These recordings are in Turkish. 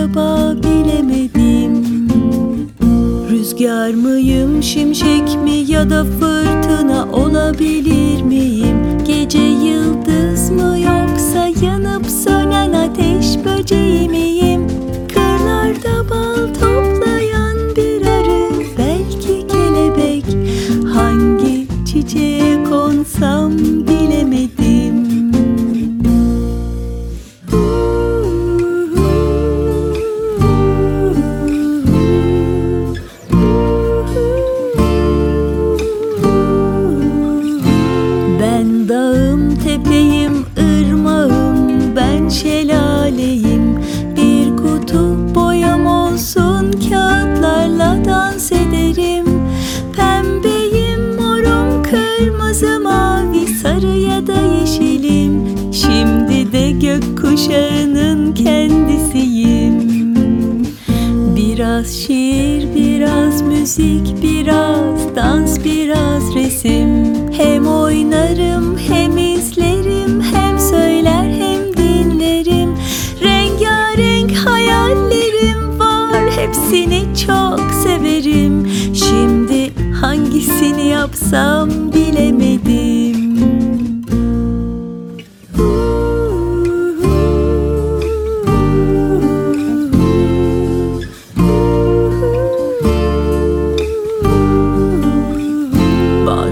acaba bilemedim Rüzgar mıyım, şimşek mi ya da fırtına olabilir miyim? Gece yıldız mı yoksa yanıp sönen ateş böceği miyim? Kırlarda bal toplayan bir arı, belki kelebek Hangi çiçeğe konsam da yeşilim. Şimdi de gökkuşağının kendisiyim. Biraz şiir, biraz müzik, biraz dans, biraz resim. Hem oynarım, hem izlerim, hem söyler, hem dinlerim. Rengarenk hayallerim var, hepsini çok severim. Şimdi hangisini yapsam bilemedim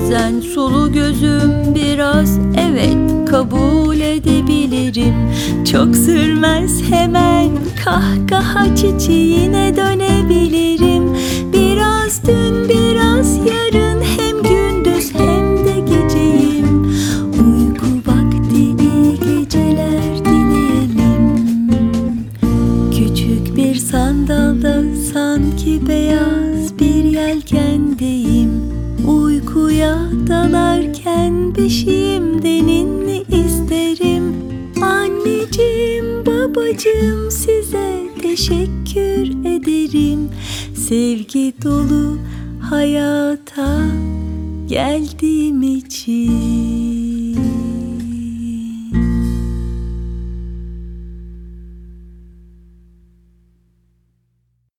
Bazen sulu gözüm biraz evet kabul edebilirim. Çok sürmez hemen kahkaha çiçeğine dönebilirim. Biraz dün biraz yarın hem gündüz hem de geceyim. Uyku vakti iyi geceler dileyelim. Küçük bir sandalda sanki beyaz bir yelkendeyim Uykuya dalarken beşiğimde ninni isterim? Anneciğim babacığım size teşekkür ederim. Sevgi dolu hayata geldiğim için